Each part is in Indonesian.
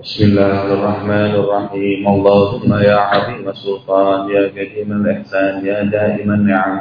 بسم الله الرحمن الرحيم اللهم يا عظيم السلطان يا قديم الإحسان يا دائم النعم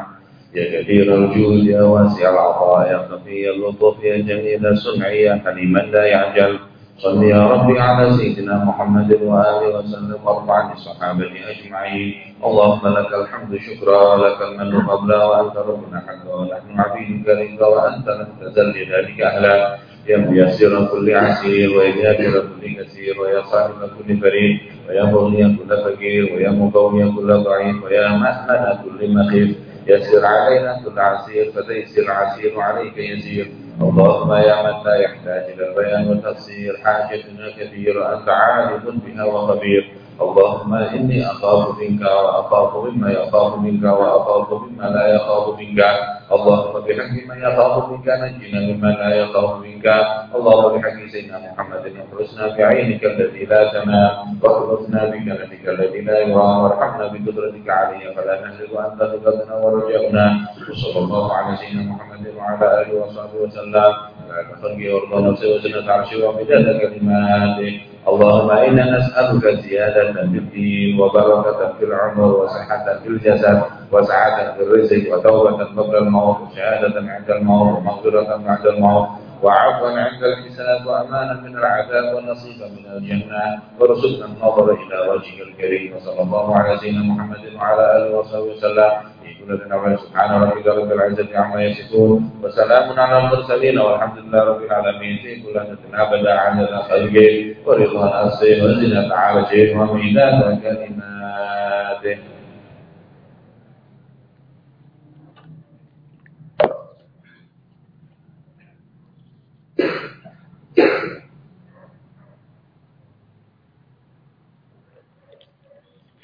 يا كثير الجود يا واسع العطاء يا خفي اللطف يا جميل الصنع يا حليما لا يعجل صل يا ربي على سيدنا محمد وآله وسلم وارفع للصحابة أجمعين اللهم لك الحمد شكرا لك المن قبلا وأنت ربنا حقا ونحن عبيدك لك وأنت لم تزل لذلك أهلا يا ميسر كل عسير ويا جابر كل كثير ويا صاحب كل فريد ويا مغني كل فقير ويا مقوي كل ضعيف ويا مأمن كل مخيف. يسر علينا كل عسير فتيسر عسير عليك يسير. اللهم يا من لا يحتاج إلى البيان والتفسير حاجتنا كثير أنت عالم بها وخبير. Allahumma inni akhafu minka wa akhafu mimma yakhafu minka wa akhafu mimma la yakhafu minka. Allahumma bihaqqi man yakhafu minka najina mimma la yakhafu minka. Allahumma bihaqqi sayyidina Muhammadin ikhrusna bi 'ainika allati la tama wa ikhrusna bi kalamika allati la yura warhamna bi qudratika 'alayya fala nahzuru anta tuqadna wa raja'na. Sallallahu 'ala sayyidina Muhammadin wa 'ala alihi wa sahbihi wa sallam. Ala khalqi wa ala nafsi wa sunnati 'arshi wa bidada kalimatihi Allahumma inna nas'aluka ziyadatan fid din wa barakatan fil umur wa sihhatan fil jasad wa sa'atan fil rizq wa tawbatan qabla al-maut wa shahadatan 'inda al-maut wa maghfiratan 'inda al-maut وعفوا عند الحساب وأمانا من العذاب ونصيبا من الجنة. ورزقنا النظر إلى وجهك الكريم وصلى الله على سيدنا محمد وعلى آله وصحبه وسلم. كل سبحان ربك رب العزة عما يصفون. وسلام على المرسلين والحمد لله رب العالمين. في كل أبدا عدد خلقه ورضا نفسه وزنة عرشه وميلاد كلماته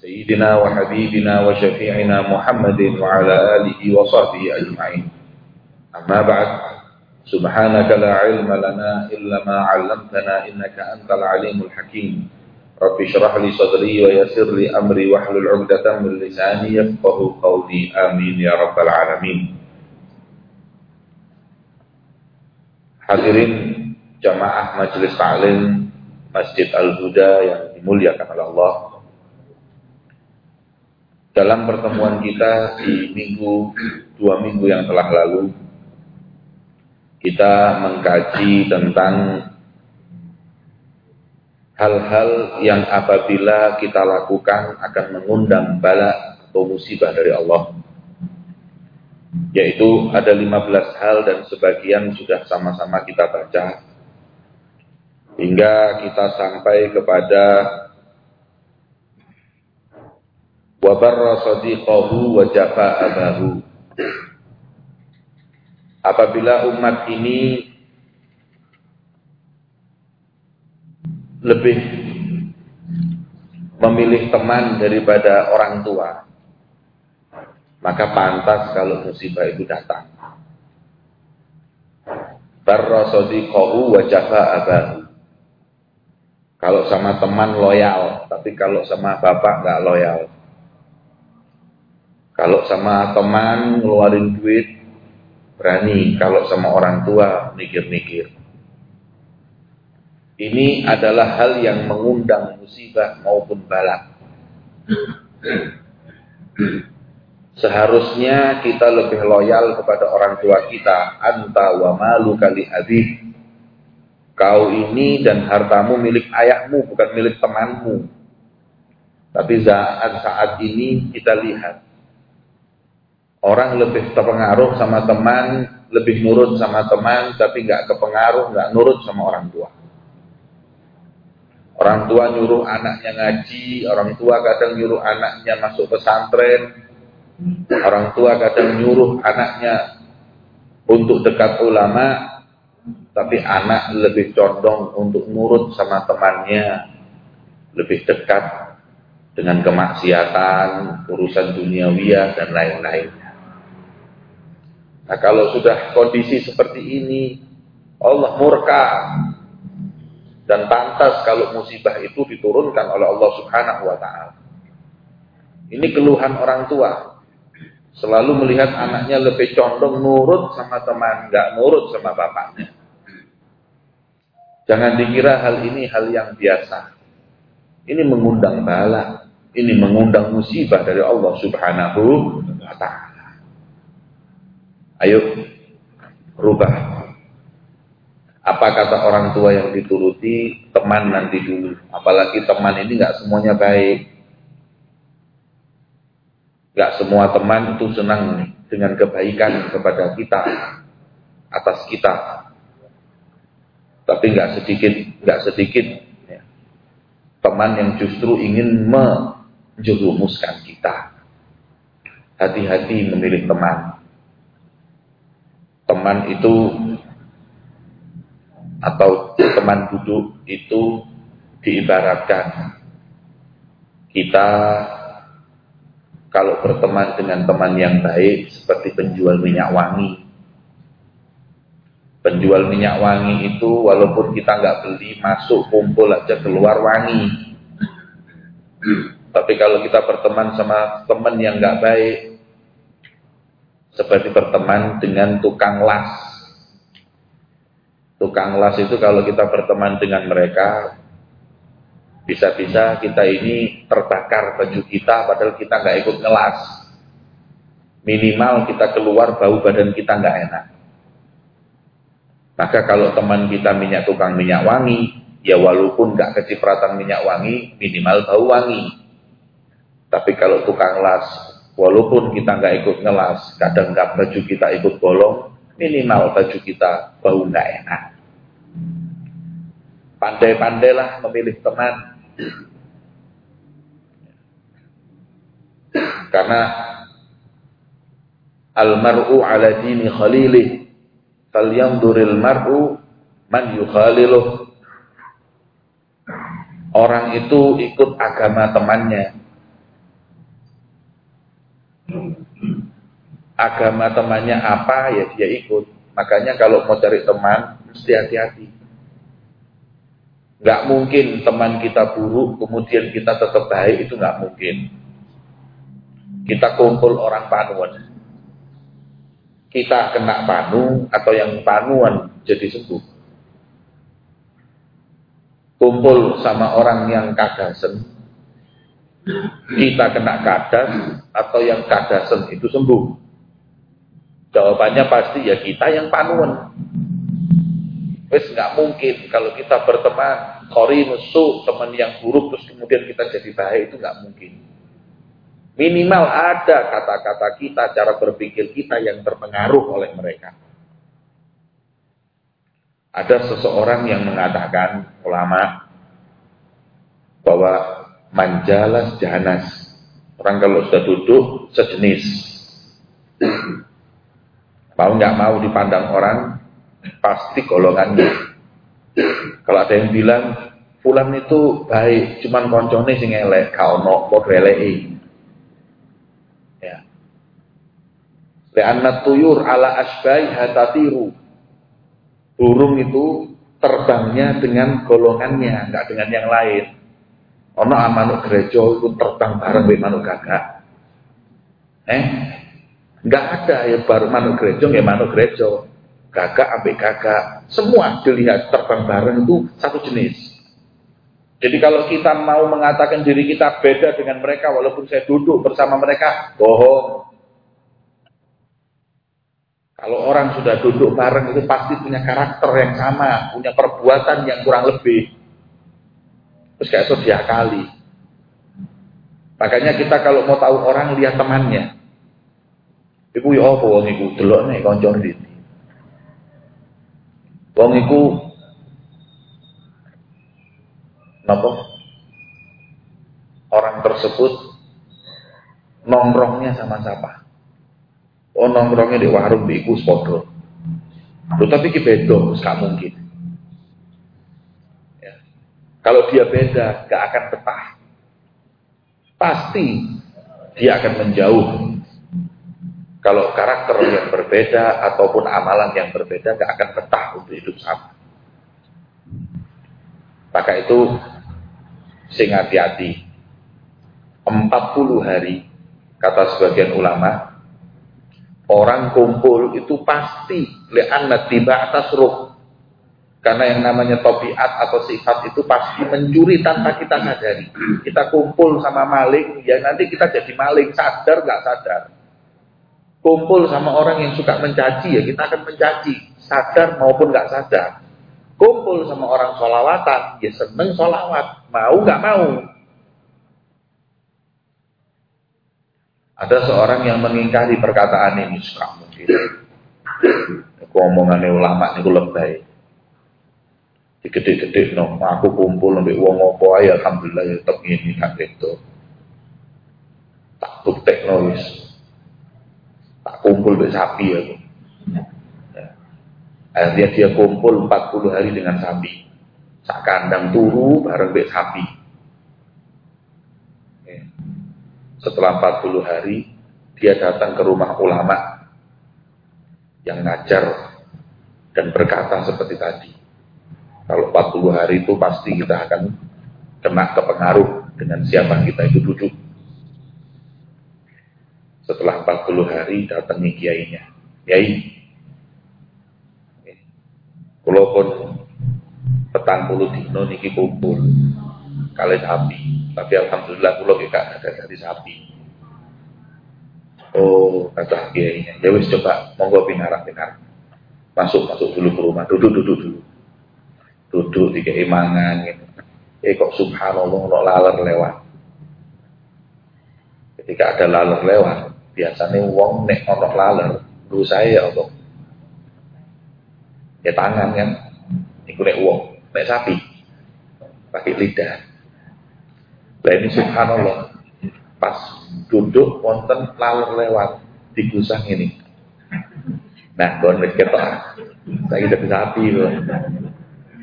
سيدنا وحبيبنا وشفيعنا محمد وعلى آله وصحبه أجمعين. أما بعد سبحانك لا علم لنا إلا ما علمتنا إنك أنت العليم الحكيم. رب اشرح لي صدري ويسر لي أمري واحلل عقدة من لساني يفقه قولي. آمين يا رب العالمين. Hadirin jamaah majelis ta'lim Masjid Al-Huda yang dimuliakan oleh Allah. Dalam pertemuan kita di minggu, dua minggu yang telah lalu, kita mengkaji tentang hal-hal yang apabila kita lakukan akan mengundang bala atau musibah dari Allah. Yaitu ada 15 hal dan sebagian sudah sama-sama kita baca. Hingga kita sampai kepada wabarra sadiqahu wa jafa abahu apabila umat ini lebih memilih teman daripada orang tua, maka pantas kalau musibah itu datang. Barrosodikohu wajafa abahu. Kalau sama teman loyal, tapi kalau sama bapak nggak loyal. Kalau sama teman ngeluarin duit, berani kalau sama orang tua mikir-mikir. Ini adalah hal yang mengundang musibah maupun bala. Seharusnya kita lebih loyal kepada orang tua kita. Anta wa malu kali abid. Kau ini dan hartamu milik ayahmu, bukan milik temanmu. Tapi saat saat ini kita lihat Orang lebih terpengaruh sama teman, lebih nurut sama teman, tapi nggak kepengaruh, nggak nurut sama orang tua. Orang tua nyuruh anaknya ngaji, orang tua kadang nyuruh anaknya masuk pesantren, orang tua kadang nyuruh anaknya untuk dekat ulama, tapi anak lebih condong untuk nurut sama temannya, lebih dekat dengan kemaksiatan, urusan duniawiya dan lain-lainnya. Nah, kalau sudah kondisi seperti ini, Allah murka dan pantas kalau musibah itu diturunkan oleh Allah Subhanahu wa taala. Ini keluhan orang tua. Selalu melihat anaknya lebih condong nurut sama teman, nggak nurut sama bapaknya. Jangan dikira hal ini hal yang biasa. Ini mengundang bala, ini mengundang musibah dari Allah Subhanahu wa taala. Ayo rubah. Apa kata orang tua yang dituruti, teman nanti dulu. Apalagi teman ini nggak semuanya baik. Gak semua teman itu senang dengan kebaikan kepada kita, atas kita. Tapi nggak sedikit, nggak sedikit ya, teman yang justru ingin menjerumuskan kita. Hati-hati memilih teman. Teman itu atau teman duduk itu diibaratkan kita kalau berteman dengan teman yang baik seperti penjual minyak wangi. Penjual minyak wangi itu walaupun kita nggak beli, masuk kumpul aja keluar wangi. Tapi kalau kita berteman sama teman yang nggak baik, seperti berteman dengan tukang las. Tukang las itu kalau kita berteman dengan mereka, bisa-bisa kita ini terbakar baju kita padahal kita nggak ikut ngelas. Minimal kita keluar bau badan kita nggak enak. Maka kalau teman kita minyak tukang minyak wangi, ya walaupun nggak kecipratan minyak wangi, minimal bau wangi. Tapi kalau tukang las, walaupun kita nggak ikut ngelas, kadang nggak baju kita ikut bolong, minimal baju kita bau nggak enak. Pandai-pandailah memilih teman. Karena al-mar'u ala dini khalilih falyanzuril mar'u man yukhaliluh. Orang itu ikut agama temannya agama temannya apa ya dia ikut makanya kalau mau cari teman mesti hati-hati Nggak mungkin teman kita buruk, kemudian kita tetap baik, itu nggak mungkin. Kita kumpul orang panuan. Kita kena panu, atau yang panuan jadi sembuh. Kumpul sama orang yang kadasen, kita kena kadas, atau yang kadasen itu sembuh. Jawabannya pasti ya kita yang panuan. Wes nggak mungkin kalau kita berteman kori musuh teman yang buruk terus kemudian kita jadi baik itu nggak mungkin. Minimal ada kata-kata kita, cara berpikir kita yang terpengaruh oleh mereka. Ada seseorang yang mengatakan ulama bahwa manjalas jahanas. Orang kalau sudah duduk sejenis. Mau nggak mau dipandang orang pasti golongannya. Kalau ada yang bilang Fulan itu baik, cuman koncone sing elek, kau no eleki. Ya. Lianna tuyur ala asbai hatatiru. Burung itu terbangnya dengan golongannya, enggak dengan yang lain. Ono manuk gereja itu terbang bareng dengan manuk gagak. Eh, enggak ada ya baru manuk gereja ya manuk gereja gagak ambek gagak, semua dilihat terbang bareng itu satu jenis. Jadi kalau kita mau mengatakan diri kita beda dengan mereka walaupun saya duduk bersama mereka, bohong. Kalau orang sudah duduk bareng itu pasti punya karakter yang sama, punya perbuatan yang kurang lebih. Terus kayak sedia kali. Makanya kita kalau mau tahu orang lihat temannya. Ibu ya apa wong iku delok nek kanca ini. Wong iku napa? Orang tersebut nongkrongnya sama siapa? Oh nongkrongnya di warung di iku sepodo. Tapi ki beda, gak mungkin. Kalau dia beda, gak akan betah. pasti dia akan menjauh. Kalau karakter yang berbeda ataupun amalan yang berbeda gak akan betah untuk hidup sama. Maka itu sing hati-hati. 40 hari kata sebagian ulama orang kumpul itu pasti li'anna tiba atas ruh karena yang namanya tobiat atau sifat itu pasti mencuri tanpa kita sadari. Kita kumpul sama maling, ya nanti kita jadi maling, sadar nggak sadar. Kumpul sama orang yang suka mencaci, ya kita akan mencaci, sadar maupun nggak sadar. Kumpul sama orang solawatan, ya seneng solawat, mau nggak mau. Ada seorang yang mengingkari perkataan ini, suka mungkin. Aku omongannya ulama ini lebay digede-gede no aku kumpul sampai uang apa ae alhamdulillah ya tetep ngene gak itu tak buktekno wis. Tak kumpul mbek sapi aku. Ya. akhirnya dia kumpul 40 hari dengan sapi. Sak kandang turu bareng mbek sapi. Ya. setelah 40 hari dia datang ke rumah ulama yang ngajar dan berkata seperti tadi kalau 40 hari itu pasti kita akan kena kepengaruh dengan siapa kita itu duduk. Setelah 40 hari datangi kiainya. Kiai, kalau pun petang puluh dino niki kumpul kali sapi. Tapi alhamdulillah kulo gak ada dari sapi. Oh, kata kiainya. Ya wis coba monggo pinarak pinarak. Masuk masuk dulu ke rumah. Duduk duduk dulu duduk di keimangan gitu. Eh kok subhanallah lo laler lewat. Ketika ada laler lewat, biasanya wong nek ono laler, lu saya apa? Ya tangan kan, iku nek wong, nek sapi pakai lidah. Lah ini subhanallah, pas duduk wonten laler lewat di gusang ini. Nah, gon ketok. Saya jadi sapi loh.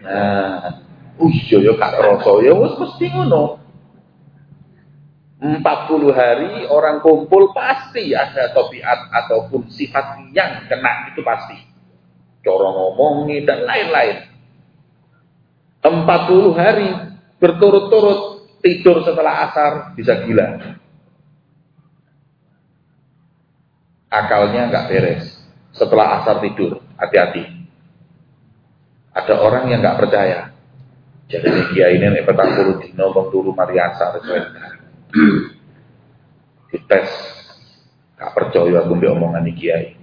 Nah, uh, ya kak rasa ya mesti ngono. 40 hari orang kumpul pasti ada tobiat ataupun sifat yang kena itu pasti. Cara ngomongi dan lain-lain. 40 hari berturut-turut tidur setelah asar bisa gila. Akalnya nggak beres. Setelah asar tidur, hati-hati. Ada orang yang nggak percaya. Jadi kiai ini nek petang puluh dino bang dulu mariasa Dites. Gak percaya aku mbek omongan kiai.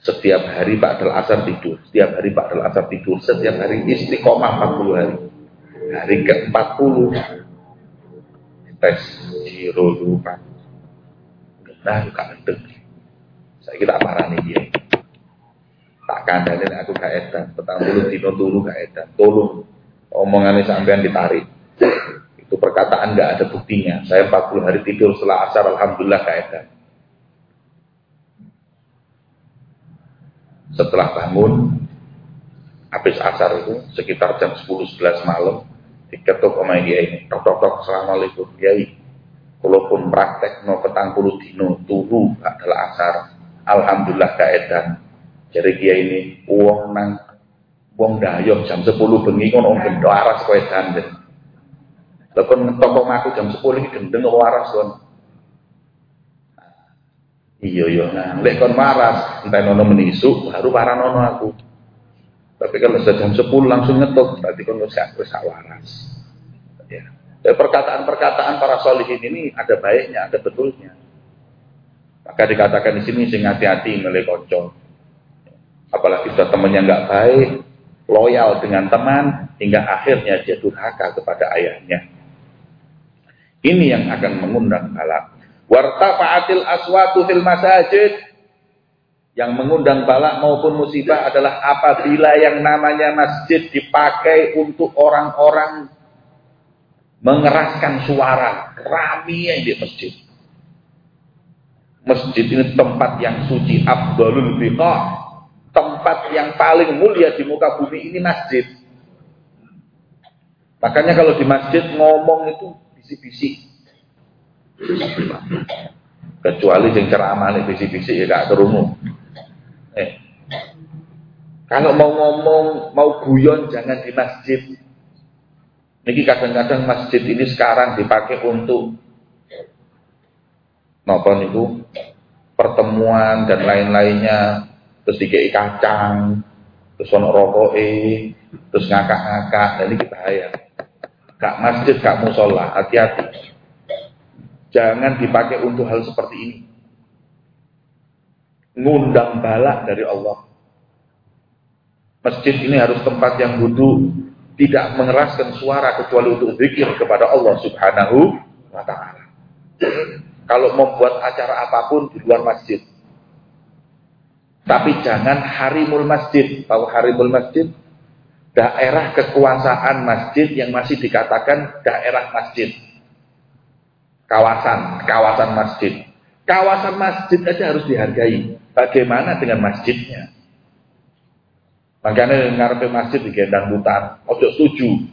Setiap hari Pak Del Asar tidur, setiap hari Pak Del Asar tidur, setiap hari istiqomah 40 hari. Hari ke-40 tes jiro lupa. Nah, gak gendeng. Saya kira parah nih dia tak kandani aku gak edan. Petang puluh dino turu gak edan. Tolong omongannya sampean ditarik. Itu perkataan gak ada buktinya. Saya 40 hari tidur setelah asar alhamdulillah gak edan. Setelah bangun habis asar itu sekitar jam 10-11 malam diketuk sama dia ini. Tok tok tok assalamualaikum kiai. Kalaupun praktek no petang puluh dino turu adalah asar. Alhamdulillah gak edan jadi dia ini uang nang uang dayok jam 10 bengi kon wong gendho aras kowe dandet. Lah kon toko aku jam 10 iki gendeng waras kon. Iya iya nah lek kon waras entar nono menisu baru nono aku. Tapi kalau sudah jam 10 langsung ngetok berarti kon wis wis waras. Ya. Perkataan-perkataan para solihin ini ada baiknya, ada betulnya. Maka dikatakan di sini sing hati-hati. Apalagi sudah temannya nggak baik, loyal dengan teman, hingga akhirnya dia durhaka kepada ayahnya. Ini yang akan mengundang balak. Wartafa'atil aswatu fil masajid. Yang mengundang balak maupun musibah adalah apabila yang namanya masjid dipakai untuk orang-orang mengeraskan suara. Rami yang di masjid. Masjid ini tempat yang suci. Abdulul biqah tempat yang paling mulia di muka bumi ini masjid. Makanya kalau di masjid ngomong itu bisik-bisik. Kecuali yang ceramah nih bisi-bisi ya gak kerungu. Eh. Kalau mau ngomong, mau guyon jangan di masjid. Niki kadang-kadang masjid ini sekarang dipakai untuk napa niku pertemuan dan lain-lainnya terus dikei kacang terus ono rokoke terus ngakak-ngakak dan ini bahaya gak masjid gak musola hati-hati Jangan dipakai untuk hal seperti ini. Ngundang balak dari Allah. Masjid ini harus tempat yang butuh tidak mengeraskan suara kecuali untuk zikir kepada Allah Subhanahu wa taala. Kalau membuat acara apa pun di luar masjid. Tapi jangan harimul masjid. Tahu harimul masjid? Daerah kekuasaan masjid yang masih dikatakan daerah masjid kawasan, kawasan masjid. Kawasan masjid aja harus dihargai. Bagaimana dengan masjidnya? Makanya ngarepe masjid di gendang hutan, ojo setuju.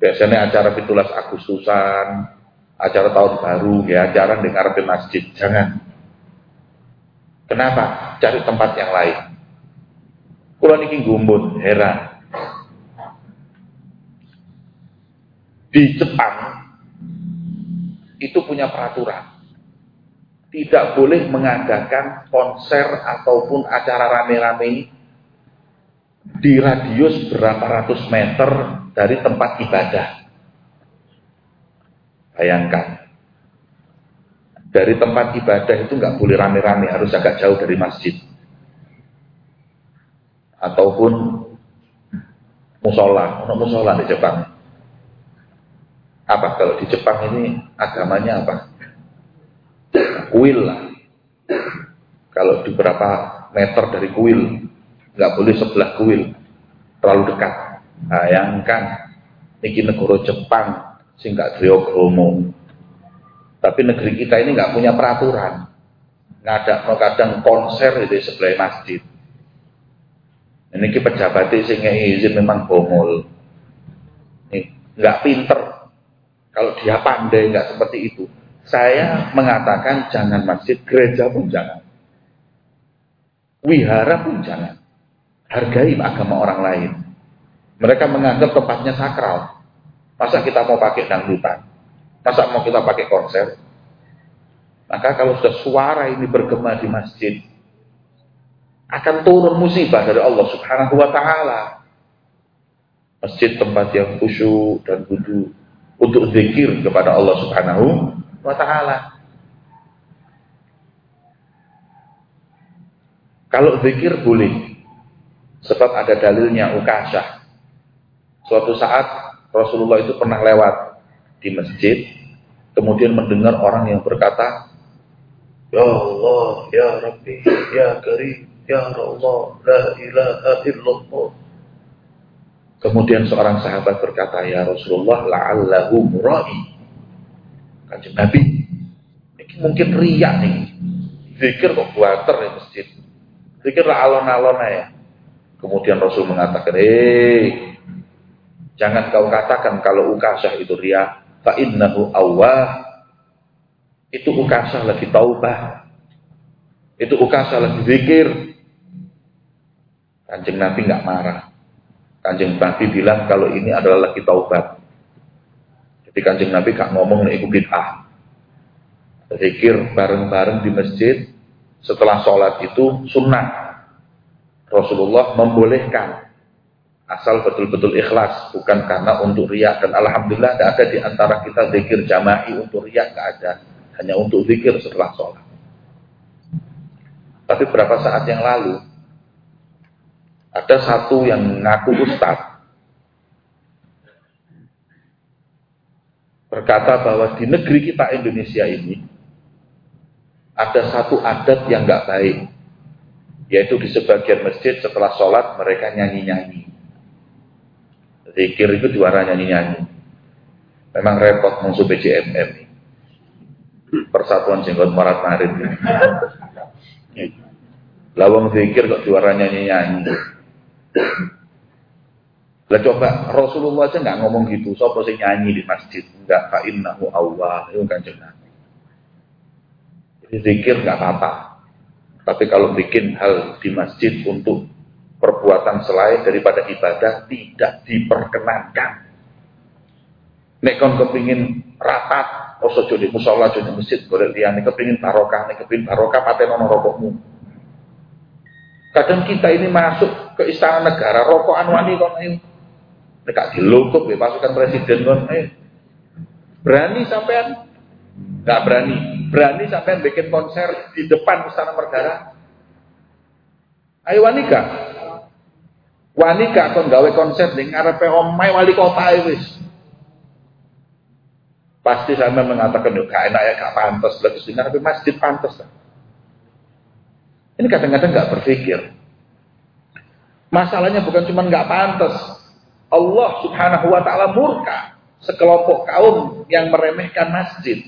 Biasanya acara fitulas Agustusan, acara tahun baru, ya acara di ngarepe masjid. Jangan. Kenapa? Cari tempat yang lain. Kulo niki gumbun, heran. Di Jepang itu punya peraturan. Tidak boleh mengadakan konser ataupun acara rame-rame di radius berapa ratus meter dari tempat ibadah. Bayangkan. Dari tempat ibadah itu nggak boleh rame-rame, harus agak jauh dari masjid. Ataupun musola, untuk musola di Jepang apa kalau di Jepang ini agamanya apa? Kuil lah. Kalau di berapa meter dari kuil, nggak boleh sebelah kuil, terlalu dekat. Bayangkan, ini negara Jepang, sehingga Driogomo. Tapi negeri kita ini nggak punya peraturan. Nggak ada kadang konser di sebelah masjid. Ini pejabat sehingga izin memang bongol. Nggak pinter kalau dia pandai nggak seperti itu, saya mengatakan jangan masjid, gereja pun jangan. Wihara pun jangan. Hargai agama orang lain. Mereka menganggap tempatnya sakral. Masa kita mau pakai dangdutan? Masa mau kita pakai konser? Maka kalau sudah suara ini bergema di masjid, akan turun musibah dari Allah Subhanahu wa taala. Masjid tempat yang khusyuk dan duduk untuk zikir kepada Allah Subhanahu wa taala. Kalau zikir boleh. Sebab ada dalilnya ukasah. Suatu saat Rasulullah itu pernah lewat di masjid, kemudian mendengar orang yang berkata, Ya Allah, Ya Rabbi, Ya Karim, Ya Allah, La ilaha illallah. Kemudian seorang sahabat berkata, Ya Rasulullah, la'allahu murai. Kanjeng Nabi, ini mungkin riak nih. Zikir kok buater di masjid. Zikir lah alon-alon ya. Kemudian Rasul mengatakan, eh, jangan kau katakan kalau ukasah itu riak. Fa'innahu. Itu ukasah lagi taubah. Itu ukasah lagi zikir. Kanjeng Nabi nggak marah. Kanjeng Nabi bilang kalau ini adalah lagi taubat. Jadi kanjeng Nabi gak ngomong nih ikut bid'ah. Zikir bareng-bareng di masjid setelah sholat itu sunnah. Rasulullah membolehkan asal betul-betul ikhlas bukan karena untuk riak dan alhamdulillah tidak ada di antara kita zikir jama'i untuk riak tidak ada hanya untuk zikir setelah sholat. Tapi berapa saat yang lalu ada satu yang ngaku ustaz. Berkata bahwa di negeri kita Indonesia ini ada satu adat yang nggak baik. Yaitu di sebagian masjid setelah sholat mereka nyanyi-nyanyi. Zikir itu juara nyanyi-nyanyi. Memang repot musuh PJMM. Persatuan Jenggot Marat Marit. Lawang zikir kok juara nyanyi-nyanyi. Lah coba Rasulullah aja nggak ngomong gitu. Sopo sing nyanyi di masjid? Enggak fa innahu Allah. Itu kan Nabi. Jadi zikir nggak apa-apa. Tapi kalau bikin hal di masjid untuk perbuatan selain daripada ibadah tidak diperkenankan. Nek kon kepingin rapat, oso jadi musola jadi masjid boleh liyane kepingin barokah, nek kepingin barokah patenono rokokmu. Kadang kita ini masuk ke istana negara, rokok anwani kon ayo. Nek gak dilukup ya pasukan presiden kon ayo. Berani sampean? Gak berani. Berani sampean bikin konser di depan istana negara? Ayo wanika. Wanika kon gawe konser ning ngarepe omahe wali kota wis. Pasti saya mengatakan, gak enak ya, gak pantas. Lalu di ngarepe masjid pantas. Ini kadang-kadang gak berpikir. Masalahnya bukan cuma gak pantas. Allah subhanahu wa ta'ala murka sekelompok kaum yang meremehkan masjid.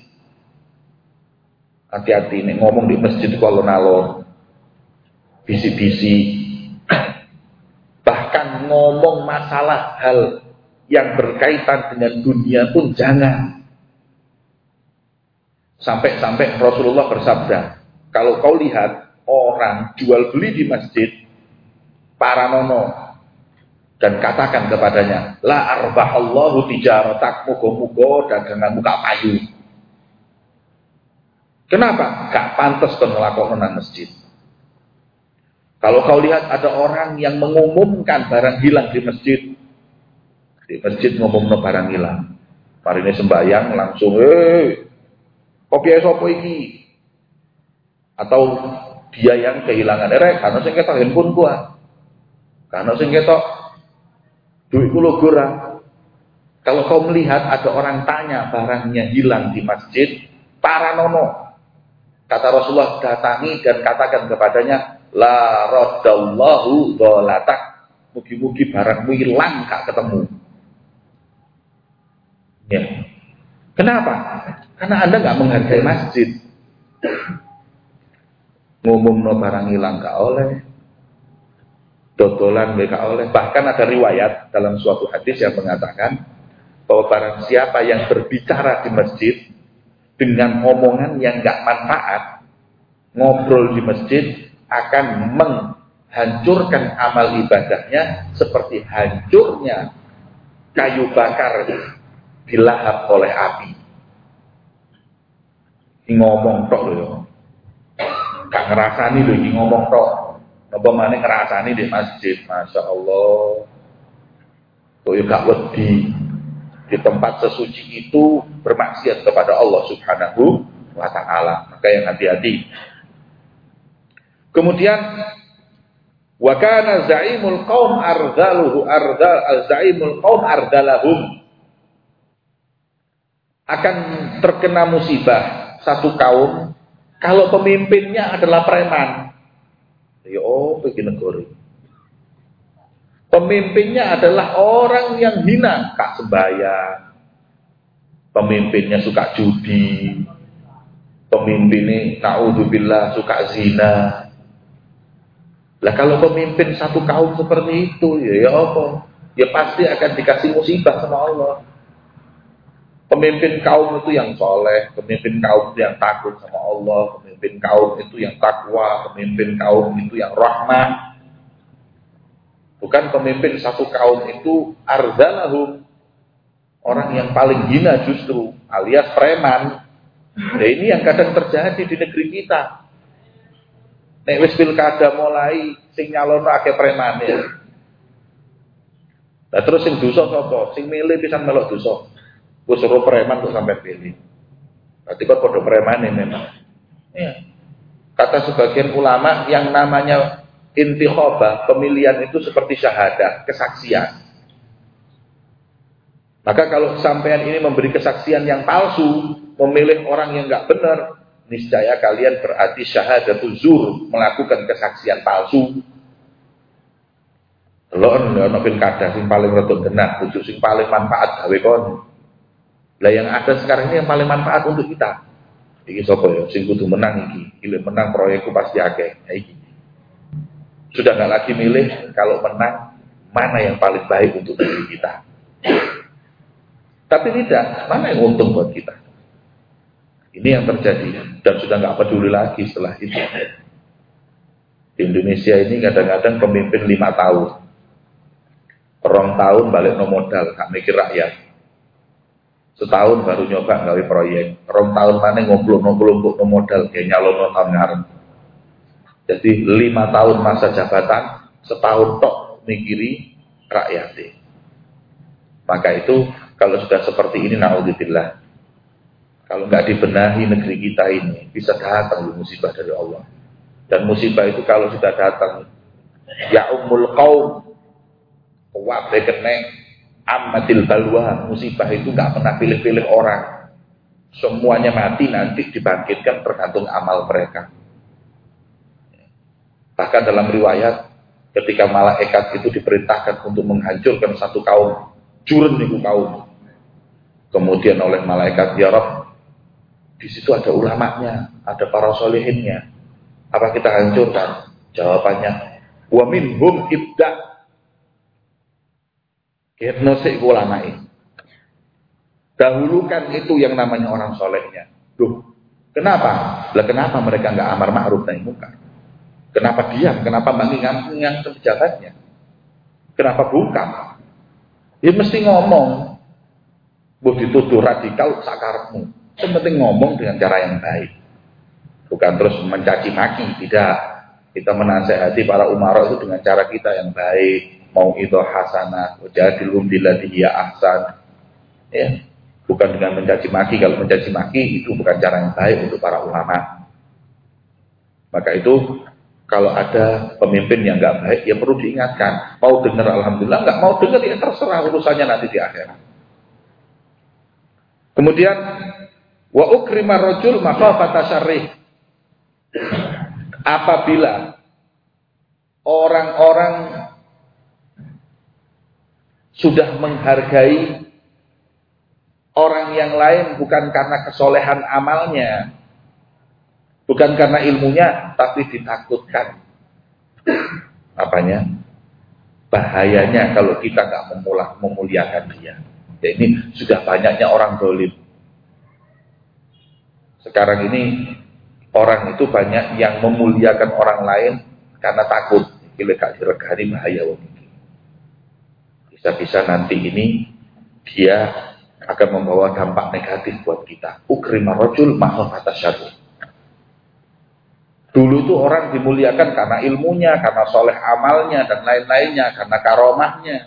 Hati-hati nih ngomong di masjid kalau nalon. Bisi-bisi. Bahkan ngomong masalah hal yang berkaitan dengan dunia pun jangan. Sampai-sampai Rasulullah bersabda, kalau kau lihat orang jual beli di masjid, para nono dan katakan kepadanya, la arbahallahu tijaratak mugo-mugo dagangan muka payu. Kenapa? Gak pantas kau melakukan masjid. Kalau kau lihat ada orang yang mengumumkan barang hilang di masjid, di masjid ngomong barang hilang. Hari ini sembahyang langsung, eh, Kopi sopo iki? Atau dia yang kehilangan erek karena sing ketok handphone gua. Karena sing ketok duit kulo kurang. Kalau kau melihat ada orang tanya barangnya hilang di masjid, para nono. Kata Rasulullah datangi dan katakan kepadanya, La roddallahu dolatak. Mugi-mugi barangmu hilang kak ketemu. Ya. Kenapa? Karena Anda nggak menghargai masjid. Ngumum no barang hilang gak oleh. Dodolan gak oleh. Bahkan ada riwayat dalam suatu hadis yang mengatakan bahwa barang siapa yang berbicara di masjid dengan omongan yang gak manfaat, ngobrol di masjid akan menghancurkan amal ibadahnya seperti hancurnya kayu bakar dilahap oleh api. ngomong tok lho. Gak ngerasani lho iki ngomong tok. Apa maneh ngerasani di masjid, Masya Allah. Kok ya gak wedi. Di tempat sesuci itu bermaksiat kepada Allah Subhanahu wa taala. Maka yang hati-hati. Kemudian wa kana zaimul qaum ardaluhu ardal zaimul qaum ardalahum akan terkena musibah satu kaum kalau pemimpinnya adalah preman. Ya oh, begini negara. Pemimpinnya adalah orang yang hina, kak sembahyang. Pemimpinnya suka judi. Pemimpinnya naudzubillah suka zina. Lah kalau pemimpin satu kaum seperti itu, ya ya apa? Ya pasti akan dikasih musibah sama Allah. Pemimpin kaum itu yang soleh, pemimpin kaum itu yang takut sama Allah, pemimpin kaum itu yang takwa, pemimpin kaum itu yang rahmah. Bukan pemimpin satu kaum itu ardalahum, orang yang paling hina justru, alias preman. Nah ini yang kadang terjadi di negeri kita. Nek wis pilkada mulai sing nyalono akeh preman ya. Nah terus sing dosa sapa? Sing milih pisan melok dosa. Gue suruh preman untuk sampai pilih. Berarti kok kode preman ini memang. Ya. Kata sebagian ulama yang namanya intikhoba, pemilihan itu seperti syahadah, kesaksian. Maka kalau sampean ini memberi kesaksian yang palsu, memilih orang yang nggak benar, niscaya kalian berarti syahadatul zur, melakukan kesaksian palsu. Lo ono pilkada sing paling retuk genah, tujuh sing paling manfaat gawe kon. Lah yang ada sekarang ini yang paling manfaat untuk kita. Iki sapa ya sing kudu menang iki. Iki menang proyekku pasti akeh. Ya iki. Sudah nggak lagi milih kalau menang mana yang paling baik untuk diri kita. Tapi tidak, mana yang untung buat kita. Ini yang terjadi dan sudah nggak peduli lagi setelah itu. Di Indonesia ini kadang-kadang pemimpin lima tahun, orang tahun balik no modal, gak mikir rakyat. Setahun baru nyoba gawe proyek, orang tahun mana ngumpul ngumpul no modal kayak nyalon tahun ngarep. Jadi lima tahun masa jabatan, setahun tok mikiri rakyat. Maka itu kalau sudah seperti ini naudzubillah kalau nggak dibenahi negeri kita ini, bisa datang musibah dari Allah. Dan musibah itu kalau sudah datang, ya umul kaum, wabe keneng, amatil balwa, musibah itu nggak pernah pilih-pilih orang. Semuanya mati nanti dibangkitkan tergantung amal mereka. Bahkan dalam riwayat, ketika malaikat itu diperintahkan untuk menghancurkan satu kaum, jurun itu kaum. Kemudian oleh malaikat, ya Rabb, di situ ada ulamanya, ada para solehinnya. Apa kita hancurkan? Jawabannya, wa minhum ibda. Hipnosis ulamai. Dahulukan itu yang namanya orang solehnya. Duh, kenapa? Lah kenapa mereka nggak amar ma'ruf nahi muka? Kenapa diam? Kenapa mengingat pejabatnya? Kenapa bukan? Ya mesti ngomong. Bu dituduh radikal sakarmu. Penting ngomong dengan cara yang baik. Bukan terus mencaci maki, tidak. Kita menasehati para umara itu dengan cara kita yang baik. Mau itu hasanah, wajadilhum dilati ya ahsan. Ya. Bukan dengan mencaci maki. Kalau mencaci maki itu bukan cara yang baik untuk para ulama. Maka itu kalau ada pemimpin yang nggak baik, ya perlu diingatkan. Mau dengar alhamdulillah, nggak mau dengar ya terserah urusannya nanti di akhirat. Kemudian Wa ukrima rajul makhafata syarrih. Apabila orang-orang sudah menghargai orang yang lain bukan karena kesolehan amalnya, bukan karena ilmunya, tapi ditakutkan. Apanya? Bahayanya kalau kita nggak memuliakan dia. Ya, ini sudah banyaknya orang dolim. Sekarang ini orang itu banyak yang memuliakan orang lain karena takut. Gila gak diregani bahaya Bisa-bisa nanti ini dia akan membawa dampak negatif buat kita. Ukrima rojul kata syarri. Dulu itu orang dimuliakan karena ilmunya, karena soleh amalnya, dan lain-lainnya, karena karomahnya.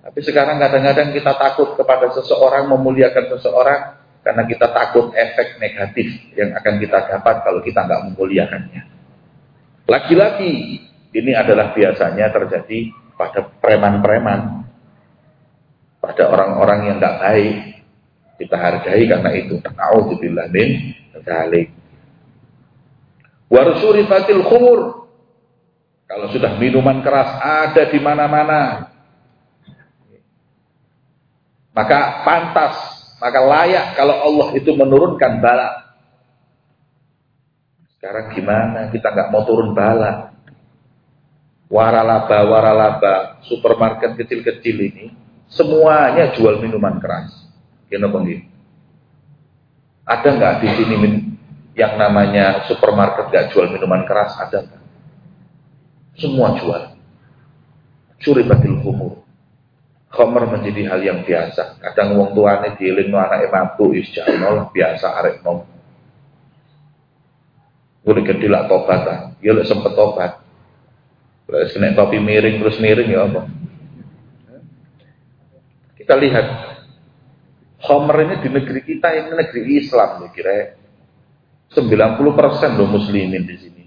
Tapi sekarang kadang-kadang kita takut kepada seseorang, memuliakan seseorang, karena kita takut efek negatif yang akan kita dapat kalau kita nggak memuliakannya. Laki-laki ini adalah biasanya terjadi pada preman-preman, pada orang-orang yang nggak baik. Kita hargai karena itu. Nauzubillah min dzalik. Warsurifatil khumur. Kalau sudah minuman keras ada di mana-mana. Maka pantas maka layak kalau Allah itu menurunkan bala. Sekarang gimana? Kita nggak mau turun bala. Waralaba, waralaba, supermarket kecil-kecil ini semuanya jual minuman keras. Kenapa Ada nggak di sini yang namanya supermarket nggak jual minuman keras? Ada nggak? Semua jual. Curi batil humur. Khomer menjadi hal yang biasa. Kadang wong tuane dieling no anake mampu wis jano biasa arek nom. Kuwi gede lak tobat ta. Ya lek sempet tobat. Terus kena topi miring terus miring ya apa? Kita lihat Homer ini di negeri kita ini negeri Islam nih kira 90% loh muslimin di sini.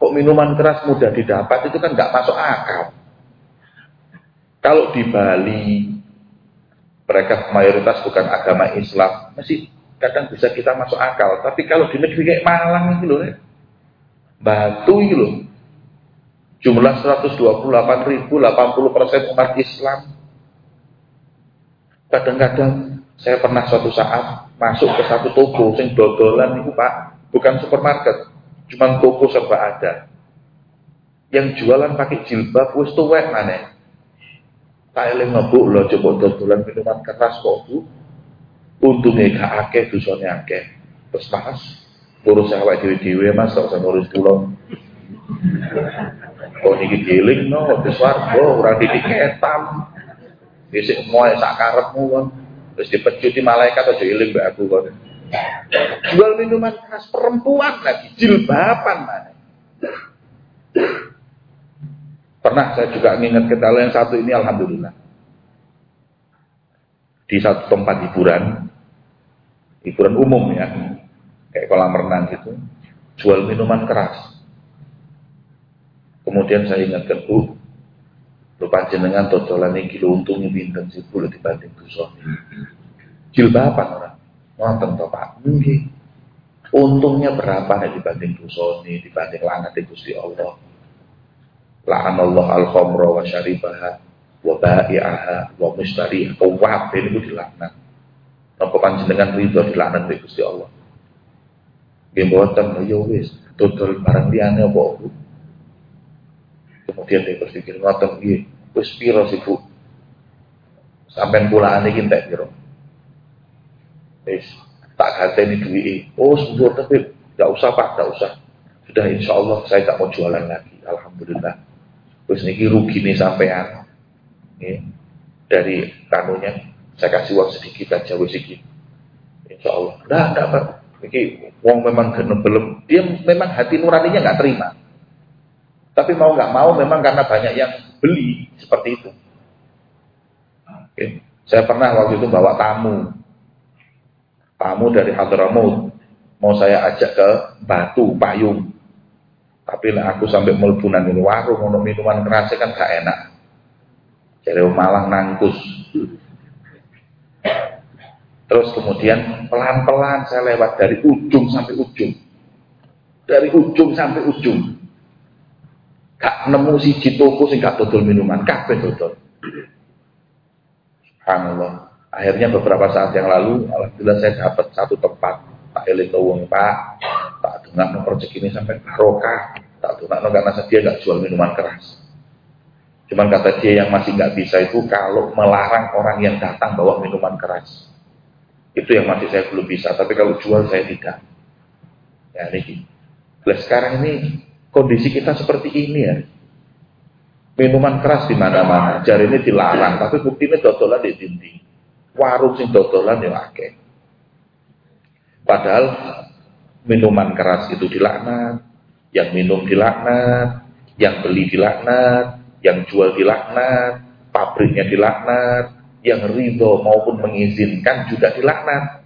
Kok minuman keras mudah didapat itu kan nggak masuk akal. Kalau di Bali mereka mayoritas bukan agama Islam, masih kadang bisa kita masuk akal. Tapi kalau di negeri kayak Malang itu loh, Batu itu loh, jumlah 128 ribu, 80 persen umat Islam. Kadang-kadang saya pernah suatu saat masuk ke satu toko, sing dodolan itu pak, bukan supermarket, cuma toko serba ada. Yang jualan pakai jilbab, wis tuwek mana? Eling mabuk lo coba dodolan minuman keras kok Bu. Untungnya gak akeh dosane akeh. Terus mas, urus awak dewi-dewi mas, tak usah ngurus pulau. Oh niki giling no, wis warga ora ditiketam. Isik moe sak karepmu kon. Wis dipecuti malaikat aja iling mbak aku kon. Jual minuman khas perempuan lagi, jilbaban mana. Pernah saya juga nginget kita yang satu ini alhamdulillah. Di satu tempat hiburan, hiburan umum ya, kayak kolam renang gitu, jual minuman keras. Kemudian saya ingatkan, Bu, lupa jenengan totolan ini untungnya bintang Bu dibanding dosa. Jilbaban orang. Nonton to Pak. Untungnya berapa dibanding dosa dibanding langat Gusti Allah. Allah al-khamra wa syaribaha wa ba'i'aha wa mustariha. Kewab ini ku dilaknat. Napa panjenengan ridho dilaknat di Gusti Allah. Nggih mboten ya wis, dodol barang liyane apa Bu? Kemudian dia berpikir ngoten nggih, wis pira sih Bu? Sampai pulaan iki entek pira? Wis tak ini duit. Oh, sembur tapi enggak usah Pak, enggak usah. Sudah insya Allah saya tak mau jualan lagi. Alhamdulillah. Terus niki rugi nih sampean. Nih, dari kanunya saya kasih uang sedikit aja wis sedikit. Insya Allah. Nah, enggak Pak. Niki uang memang kena belum. Dia memang hati nuraninya nggak terima. Tapi mau nggak mau memang karena banyak yang beli seperti itu. Oke. Saya pernah waktu itu bawa tamu. Tamu dari Hadramaut. Mau saya ajak ke Batu, Payung. Tapi lah aku sampai melbunan ini warung untuk minuman keras kan gak enak. Jadi malang nangkus. Terus kemudian pelan-pelan saya lewat dari ujung sampai ujung. Dari ujung sampai ujung. Gak nemu si toko sing gak dodol minuman, kabeh dodol. Subhanallah. Akhirnya beberapa saat yang lalu, alhamdulillah saya dapat satu tempat. Pak Eling Pak, tak dengar no rezeki ini sampai barokah. Tak dengar no karena dia nggak jual minuman keras. Cuman kata dia yang masih nggak bisa itu kalau melarang orang yang datang bawa minuman keras. Itu yang masih saya belum bisa. Tapi kalau jual saya tidak. Ya ini. Nah, sekarang ini kondisi kita seperti ini ya. Minuman keras di mana-mana. Jari ini dilarang, tapi buktinya dodolan di dinding. Warung sing dodolan ya akeh. Padahal minuman keras itu dilaknat, yang minum dilaknat, yang beli dilaknat, yang jual dilaknat, pabriknya dilaknat, yang ridho maupun mengizinkan juga dilaknat.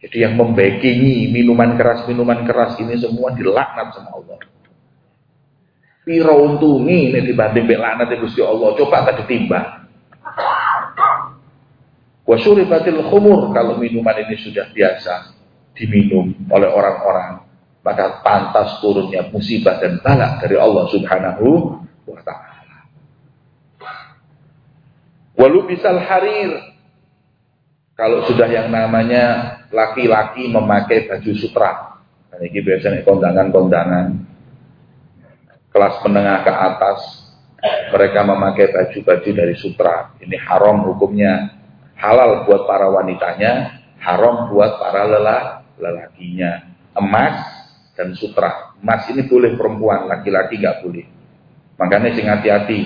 Jadi yang membekingi minuman keras-minuman keras ini semua dilaknat sama Allah. Piro untungi ini dibanding belaknat Gusti Allah. Coba tak ditimbang. Wasyuribatil khumur kalau minuman ini sudah biasa diminum oleh orang-orang maka pantas turunnya musibah dan bala dari Allah Subhanahu wa taala. Walu bisal harir kalau sudah yang namanya laki-laki memakai baju sutra. Nah, ini biasanya kondangan-kondangan kelas menengah ke atas mereka memakai baju-baju dari sutra. Ini haram hukumnya halal buat para wanitanya, haram buat para lelah lelakinya. Emas dan sutra. Emas ini boleh perempuan, laki-laki nggak boleh. Makanya sing hati-hati.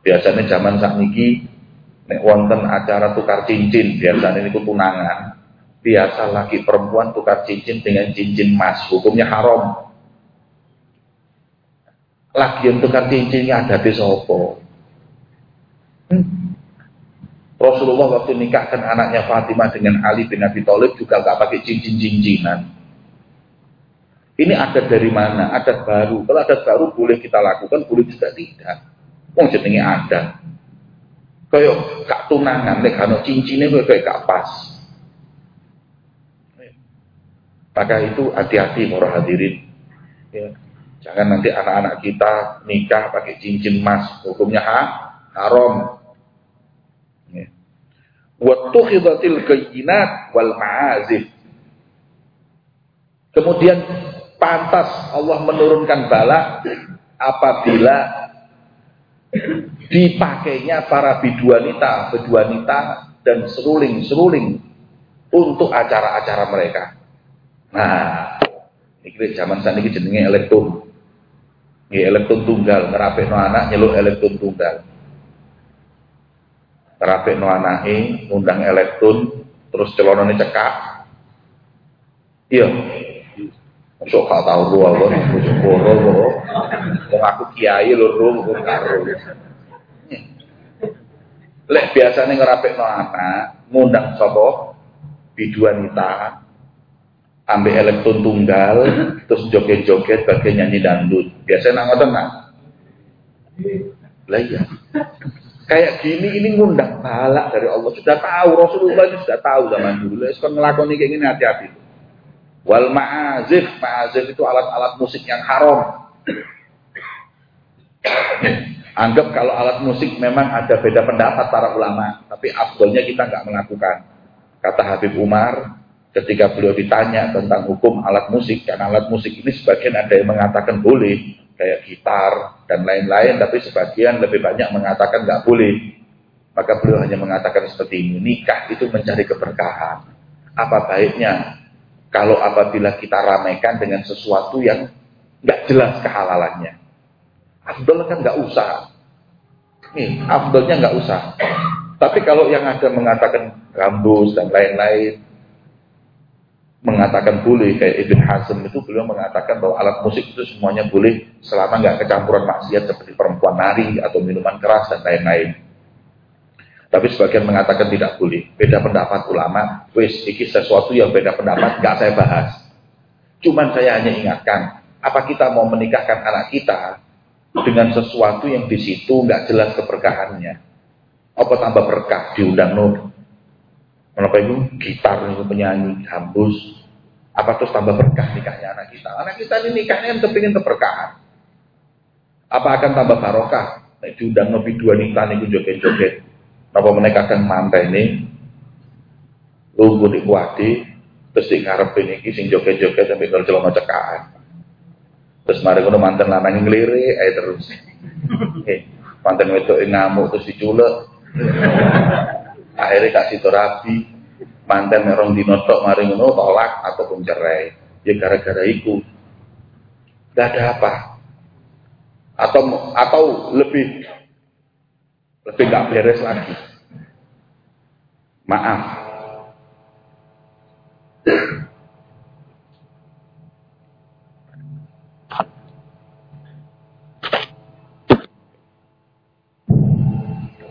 Biasanya zaman saat ini, nek wonten acara tukar cincin, biasanya ini tunangan. Biasa laki perempuan tukar cincin dengan cincin emas, hukumnya haram. Lagi yang tukar cincinnya ada di sopo. Hmm. Rasulullah waktu nikahkan anaknya Fatimah dengan Ali bin Abi Thalib juga nggak pakai cincin-cincinan. Ini adat dari mana? Adat baru. Kalau adat baru boleh kita lakukan, boleh juga tidak. Wong jenenge adat. Kayak kak tunangan, nek kano cincinnya kayak gak pas. Maka itu hati-hati para hadirin. Ya. Jangan nanti anak-anak kita nikah pakai cincin emas, hukumnya ha? haram. Wattukhidatil kayyinat wal ma'azif. Kemudian pantas Allah menurunkan bala apabila dipakainya para biduanita, biduanita dan seruling-seruling untuk acara-acara mereka. Nah, ini zaman saat ini jenenge elektron. Ini elektron tunggal, no anak nyeluk elektron tunggal. No anak ini, undang elektron, terus celonone cekak. Iya. Masuk gak tahu gua kok bojo koro kok. Wong aku kiai lho rum kok karo. Lek biasane ngerapekno anak, ngundang sapa? Biduanita, ambil elektron tunggal, terus joget-joget bagai nyanyi dangdut. Biasanya nang ngoten nah. Lah iya. Kayak gini ini ngundang balak dari Allah. Sudah tahu Rasulullah itu sudah tahu zaman dulu. Sekarang ngelakoni kayak gini hati-hati. Wal ma'azif, ma'azif itu alat-alat musik yang haram. Anggap kalau alat musik memang ada beda pendapat para ulama, tapi afdolnya kita nggak melakukan. Kata Habib Umar, ketika beliau ditanya tentang hukum alat musik, karena alat musik ini sebagian ada yang mengatakan boleh, kayak gitar dan lain-lain, tapi sebagian lebih banyak mengatakan nggak boleh. Maka beliau hanya mengatakan seperti ini, nikah itu mencari keberkahan. Apa baiknya kalau apabila kita ramaikan dengan sesuatu yang nggak jelas kehalalannya. Abdul kan nggak usah. Nih, Abdulnya nggak usah. Tapi kalau yang ada mengatakan rambus dan lain-lain, mengatakan boleh kayak Ibn Hazm itu beliau mengatakan bahwa alat musik itu semuanya boleh selama nggak kecampuran maksiat seperti perempuan nari atau minuman keras dan lain-lain. Tapi sebagian mengatakan tidak boleh. Beda pendapat ulama, wis iki sesuatu yang beda pendapat nggak saya bahas. Cuman saya hanya ingatkan, apa kita mau menikahkan anak kita dengan sesuatu yang di situ nggak jelas keberkahannya? Apa tambah berkah diundang nur? Kenapa itu gitar itu penyanyi, hambus, apa terus tambah berkah nikahnya anak kita? Anak kita ini nikahnya yang kepingin keberkahan. Apa akan tambah barokah? Nek diundang nabi dua nikah nih joget-joget. Napa mereka akan mantai ini lunggu di kuati terus di ngarep ini sing joget-joget sampai kalau celana cekaan. Terus mari kono mantan lanang nglire ae terus. Eh, mantan wedok ngamuk terus diculek. Akhirnya kasih terapi, mantan merong dinotok mari ngono tolak ataupun cerai. Ya gara-gara itu. Gak ada apa. Atau atau lebih lebih nggak beres lagi. Maaf.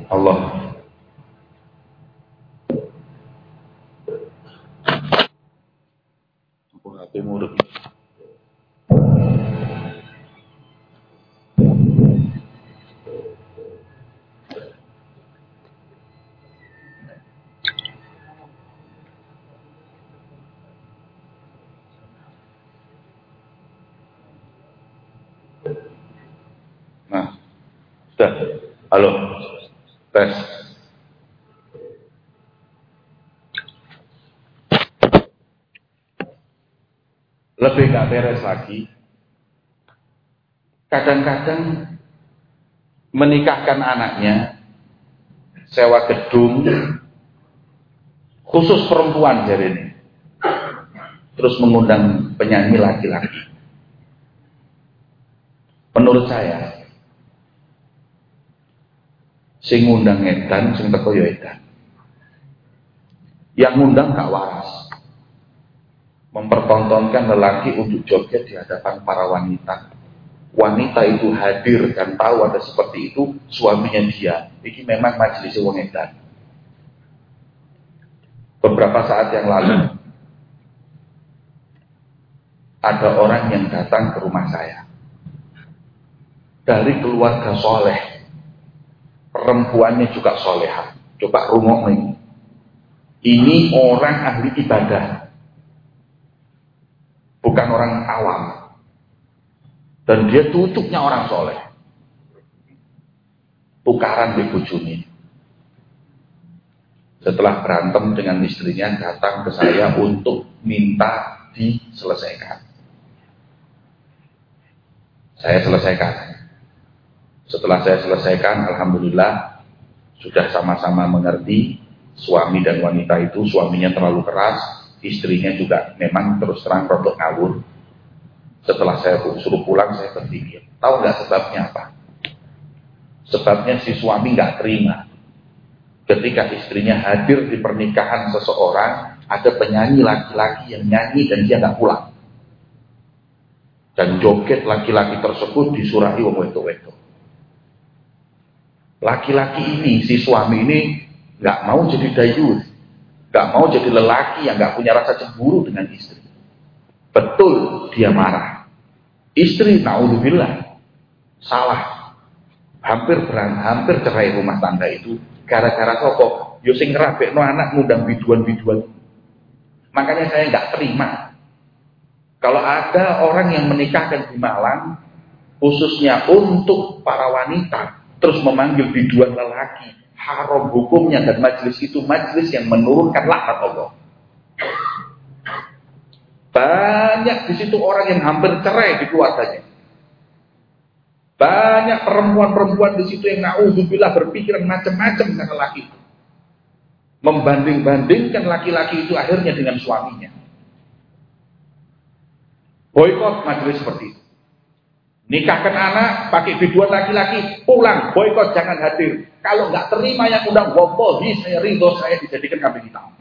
Allah Aku hati murid Sudah. Halo. Tes. Lebih nggak beres lagi. Kadang-kadang menikahkan anaknya, sewa gedung, khusus perempuan jadi ini. Terus mengundang penyanyi laki-laki. Menurut saya, Sing ngundang edan, sing teko ya edan. Yang ngundang gak waras. Mempertontonkan lelaki untuk joget di hadapan para wanita. Wanita itu hadir dan tahu ada seperti itu, suaminya dia. Ini memang majelis wong edan. Beberapa saat yang lalu, ada orang yang datang ke rumah saya. Dari keluarga soleh, perempuannya juga soleha. Coba rumok ini. Ini orang ahli ibadah. Bukan orang awam. Dan dia tutupnya orang soleh. Tukaran di bujuni. Setelah berantem dengan istrinya datang ke saya untuk minta diselesaikan. Saya selesaikan. Setelah saya selesaikan, Alhamdulillah sudah sama-sama mengerti. suami dan wanita itu suaminya terlalu keras, istrinya juga memang terus terang rotok ngawur. Setelah saya suruh pulang, saya berpikir, tahu nggak sebabnya apa? Sebabnya si suami nggak terima. Ketika istrinya hadir di pernikahan seseorang, ada penyanyi laki-laki yang nyanyi dan dia nggak pulang. Dan joget laki-laki tersebut disurahi wong wedo-wedo. Laki-laki ini, si suami ini nggak mau jadi dayus, nggak mau jadi lelaki yang nggak punya rasa cemburu dengan istri. Betul dia marah. Istri naudzubillah salah. Hampir berang, hampir cerai rumah tangga itu gara-gara sokok. Yo sing no anak ngundang biduan-biduan. Makanya saya nggak terima. Kalau ada orang yang menikahkan di Malang, khususnya untuk para wanita, terus memanggil biduan lelaki, haram hukumnya dan majelis itu majelis yang menurunkan laknat Allah. Banyak di situ orang yang hampir cerai di keluarganya. Banyak perempuan-perempuan di situ yang naudzubillah berpikiran macam-macam dengan laki itu. Membanding-bandingkan laki-laki itu akhirnya dengan suaminya. Boykot majelis seperti itu. Nikahkan anak, pakai biduan laki-laki, pulang, boykot, jangan hadir. Kalau nggak terima yang undang wallahi saya ridho saya dijadikan kambing hitam.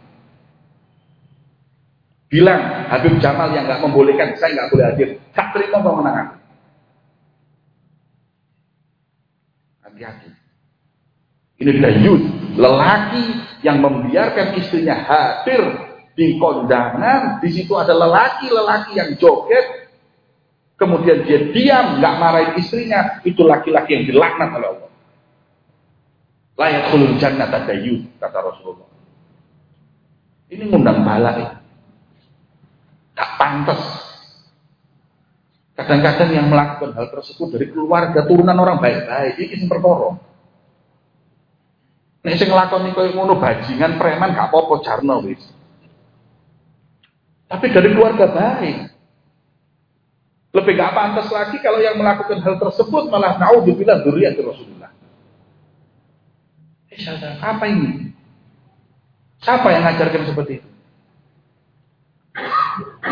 Bilang Habib Jamal yang nggak membolehkan, saya nggak boleh hadir. Tak terima pemenangan. Hati-hati. Ini dayut, lelaki yang membiarkan istrinya hadir di kondangan, di situ ada lelaki-lelaki yang joget, kemudian dia diam, nggak marahin istrinya, itu laki-laki yang dilaknat oleh Allah. Layak kulun jannah tadayu, kata Rasulullah. Ini ngundang bala ya. Tak pantas. Kadang-kadang yang melakukan hal tersebut dari keluarga turunan orang baik-baik, ini kisah perkara. Nek sing nglakoni koyo ngono bajingan preman gak apa-apa jarno wis. Tapi dari keluarga baik. Lebih gak pantas lagi kalau yang melakukan hal tersebut malah naudzubillah dzurriyyah Rasulullah. Eh, apa ini? Siapa yang ngajarkan seperti itu?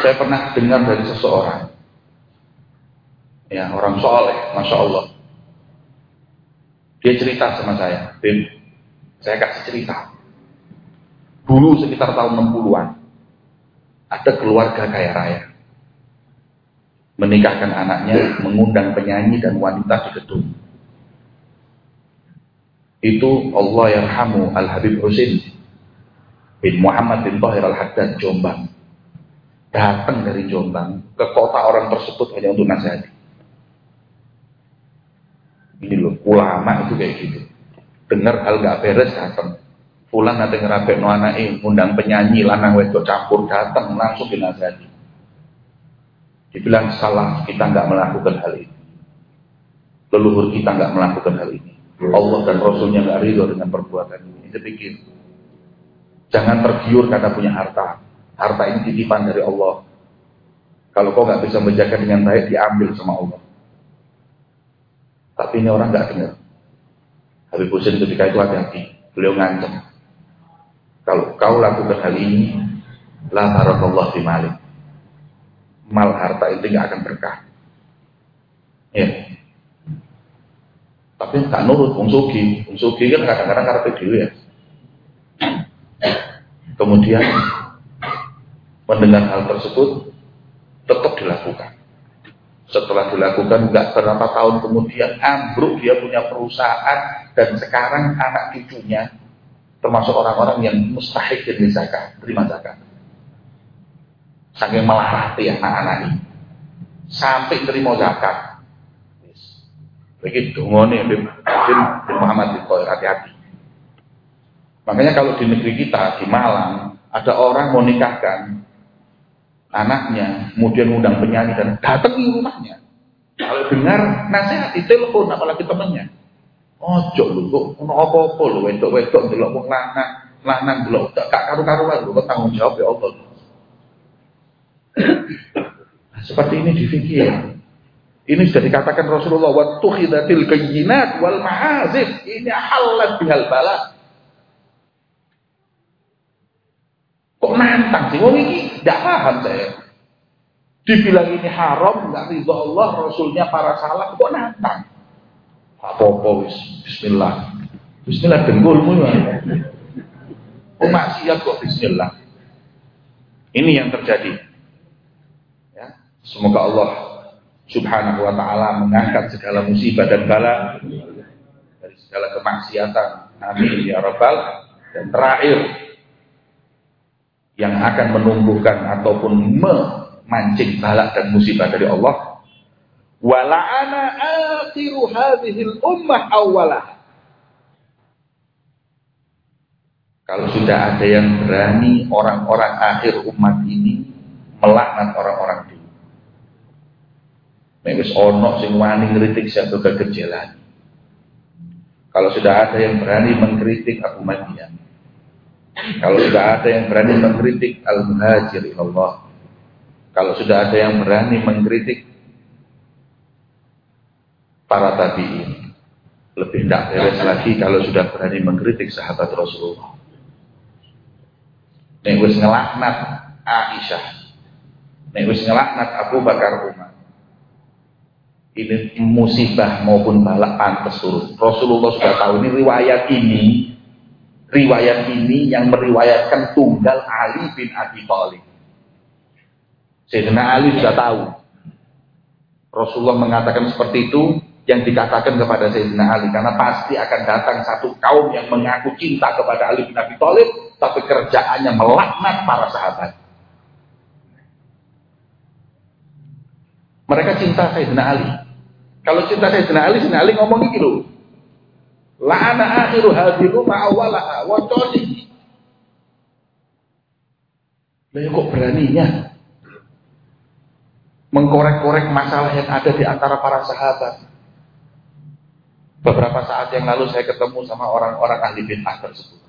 Saya pernah dengar dari seseorang. Ya, orang soleh, Masya Allah. Dia cerita sama saya, Bim, saya kasih cerita. Dulu sekitar tahun 60-an, ada keluarga kaya raya menikahkan anaknya, mengundang penyanyi dan wanita di gedung. Itu Allah yarhamu Al-Habib Husin bin Muhammad bin Tahir Al-Haddad Jombang. Datang dari Jombang ke kota orang tersebut hanya untuk nasihati. Ini loh, ulama itu kayak gitu. Dengar hal gak beres datang. Pulang nanti ngerabek no anake, undang penyanyi lanang wedok campur datang langsung dinasihati. Dibilang salah, kita nggak melakukan hal ini. Leluhur kita nggak melakukan hal ini. Allah dan Rasulnya nggak ridho dengan perbuatan ini. Saya pikir, jangan tergiur karena punya harta. Harta ini titipan dari Allah. Kalau kau nggak bisa menjaga dengan baik, diambil sama Allah. Tapi ini orang nggak dengar. Habib Husin ketika itu hati-hati. Beliau ngancam. Kalau kau lakukan hal ini, la barakallah fi malik mal harta itu nggak akan berkah. Ya. Tapi tak nurut wong sugi, kan kadang-kadang karena dhewe ya. Kemudian mendengar hal tersebut tetap dilakukan. Setelah dilakukan nggak berapa tahun kemudian ambruk dia punya perusahaan dan sekarang anak cucunya termasuk orang-orang yang mustahik dan zakat, terima zakat. Saking melarati anak-anak ini. Sampai terima zakat. Begitu ngone bin Muhammad bin hati-hati. Makanya kalau di negeri kita di Malang ada orang mau nikahkan anaknya, kemudian undang penyanyi dan di rumahnya. Kalau dengar nasihat telepon apalagi temannya. Ojo lho kok ono apa-apa lho wedok-wedok delok wong lanang, lanang delok gak karu-karuan lho tanggung jawab ya Allah. Seperti ini difikir. Ini sudah dikatakan Rasulullah wa tukhidatil kayyinat wal ma'azif. Ini halat bihal bala. Kok nantang sih? Wong ini tidak paham saya. Dibilang ini haram, nggak ridho Allah, Rasulnya para salah, kok nantang? Apa-apa wis, Bismillah. Bismillah dengkulmu ya. Oh maksiat kok Bismillah. Ini yang terjadi. Semoga Allah subhanahu wa ta'ala mengangkat segala musibah dan bala dari segala kemaksiatan. Amin ya Rabbal. Dan terakhir, yang akan menumbuhkan ataupun memancing balak dan musibah dari Allah. Wala'ana akhiru ummah awalah. Kalau sudah ada yang berani orang-orang akhir umat ini melaknat orang-orang dulu. Nek wis ono sing wani satu kegejelan. Kalau sudah ada yang berani mengkritik Abu Madiyah, kalau sudah ada yang berani mengkritik al-muhajir Allah. Kalau sudah ada yang berani mengkritik para tabi'in. Lebih tidak beres lagi kalau sudah berani mengkritik sahabat Rasulullah. Nek ngelaknat Aisyah. Nek ngelaknat Abu Bakar Umar. Ini musibah maupun balak pantas turun. Rasulullah sudah tahu ini riwayat ini riwayat ini yang meriwayatkan tunggal Ali bin Abi Thalib. Sayyidina Ali sudah tahu. Rasulullah mengatakan seperti itu yang dikatakan kepada Sayyidina Ali karena pasti akan datang satu kaum yang mengaku cinta kepada Ali bin Abi Thalib tapi kerjaannya melaknat para sahabat. Mereka cinta Sayyidina Ali. Kalau cinta Sayyidina Ali, Sayyidina Ali ngomong gitu La'ana akhiru hadiru ma'awalaha. Waconi. Lah ya kok beraninya mengkorek-korek masalah yang ada di antara para sahabat. Beberapa saat yang lalu saya ketemu sama orang-orang ahli bid'ah tersebut.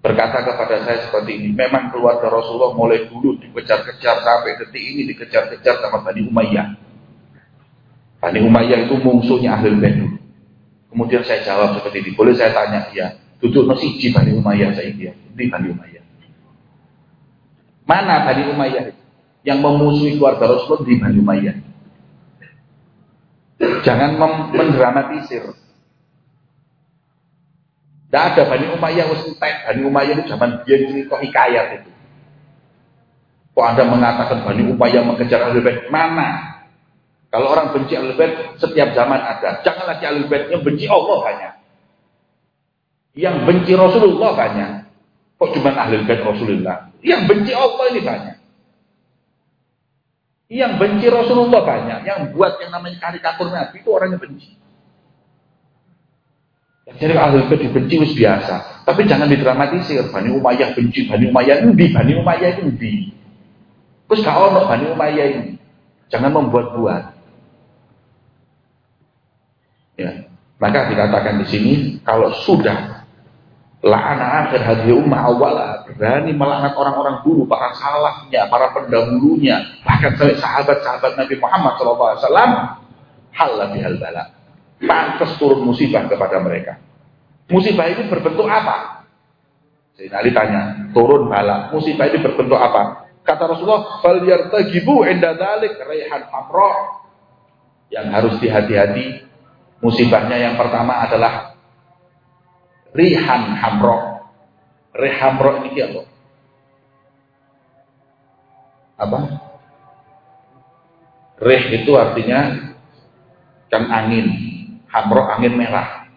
Berkata kepada saya seperti ini, memang keluarga Rasulullah mulai dulu dikejar-kejar sampai detik ini dikejar-kejar sama Bani Umayyah. Bani Umayyah itu musuhnya ahli bid'ah. Kemudian saya jawab seperti ini. Boleh saya tanya? Ya. Duduk masih di Bani Umayyah saya dia. Di Bani Umayyah. Mana Bani Umayyah Yang memusuhi keluarga Rasulullah di Bani Umayyah. Jangan mendramatisir. Tidak ada Bani Umayyah wis Bani Umayyah itu zaman dia cerita hikayat itu. Kok Anda mengatakan Bani Umayyah mengejar Ahlul Bait? Mana? Kalau orang benci Ahlul Bait setiap zaman ada. Jangan lagi Ahlul Bait yang benci Allah banyak. Yang benci Rasulullah banyak. Kok cuma Ahlul Bait Rasulullah? Yang benci Allah ini banyak. Yang benci Rasulullah banyak. Yang buat yang namanya karikatur Nabi itu orangnya benci. Jadi Ahlul Bait dibenci wis biasa. Tapi jangan didramatisir. Bani Umayyah benci, Bani Umayyah ini, Bani Umayyah ini. Terus kalau Bani Umayyah ini. Jangan membuat-buat. Ya. Maka dikatakan di sini kalau sudah la'ana akhir hadhi ummah awala berani melaknat orang-orang dulu para salahnya, para pendahulunya, bahkan sampai sahabat-sahabat Nabi Muhammad SAW hal lebih hal bala. Pantas turun musibah kepada mereka. Musibah ini berbentuk apa? Ali tanya, turun bala. Musibah ini berbentuk apa? Kata Rasulullah, "Fal yartagibu inda dzalik raihan hamra." Yang harus dihati-hati Musibahnya yang pertama adalah rihan hamro. Rihamro ini apa? Apa? Rih itu artinya kan angin. Hamro angin merah.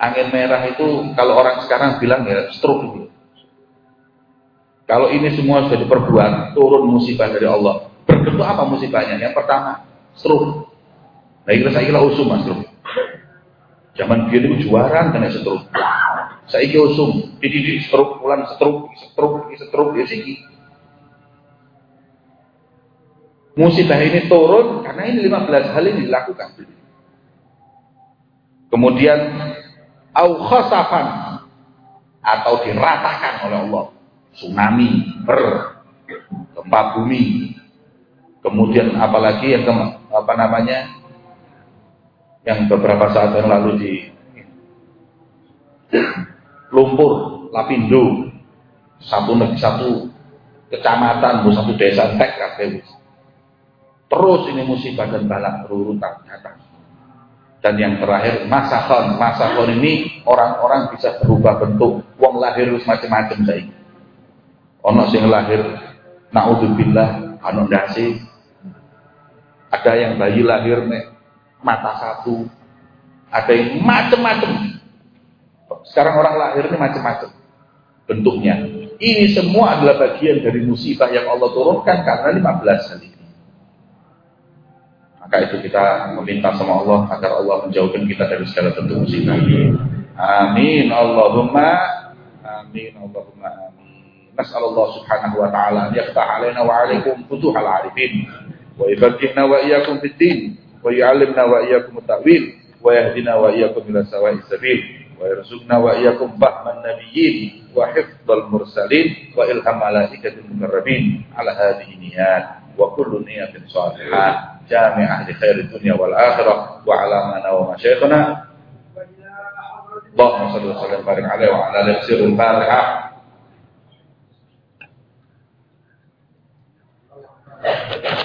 Angin merah itu kalau orang sekarang bilang ya stroke itu. Kalau ini semua sudah diperbuat, turun musibah dari Allah. Berbentuk apa musibahnya? Yang pertama, stroke. Nah itu saya kira usum mas bro. Zaman dia itu juara kena setruk. Saya kira usum, di setruk, pulang setruk, setruk, setruk, ya sih. Musibah ini turun karena ini 15 hal ini dilakukan. Kemudian au khasafan atau diratakan oleh Allah. Tsunami, ber, gempa bumi. Kemudian apalagi yang apa namanya yang beberapa saat yang lalu di lumpur, Lapindo. Satu negeri satu kecamatan, satu desa tek Terus ini musibah dan balak berurutan datang. Dan yang terakhir masakon. Masakon ini orang-orang bisa berubah bentuk. Wong lahir macam-macam saya. Ono sing lahir naudzubillah anu dasi. Ada yang bayi lahir nek mata satu. Ada yang macam-macam. Sekarang orang lahir ini macam-macam bentuknya. Ini semua adalah bagian dari musibah yang Allah turunkan karena 15 kali. Maka itu kita meminta sama Allah agar Allah menjauhkan kita dari segala bentuk musibah. Amin Allahumma amin Allahumma amin. Nas'alullah subhanahu wa ta'ala an yaftah wa alaikum futuhal arifin wa yufaqihna wa iyyakum fid wa yu'allimna wa iyyakum at-ta'wil wa yahdina wa iyyakum ila sawa'is sabil wa yarzuqna wa iyyakum fahman nabiyyin wa hifdzal mursalin wa ilham malaikatil mukarrabin ala hadhihi niyat wa kullu niyatin salihah جامع أهل خير الدنيا والآخرة وعلى ما ومشايخنا اللهم صل وسلم وبارك عليه وعلى آله سر الفاتحة Thank you.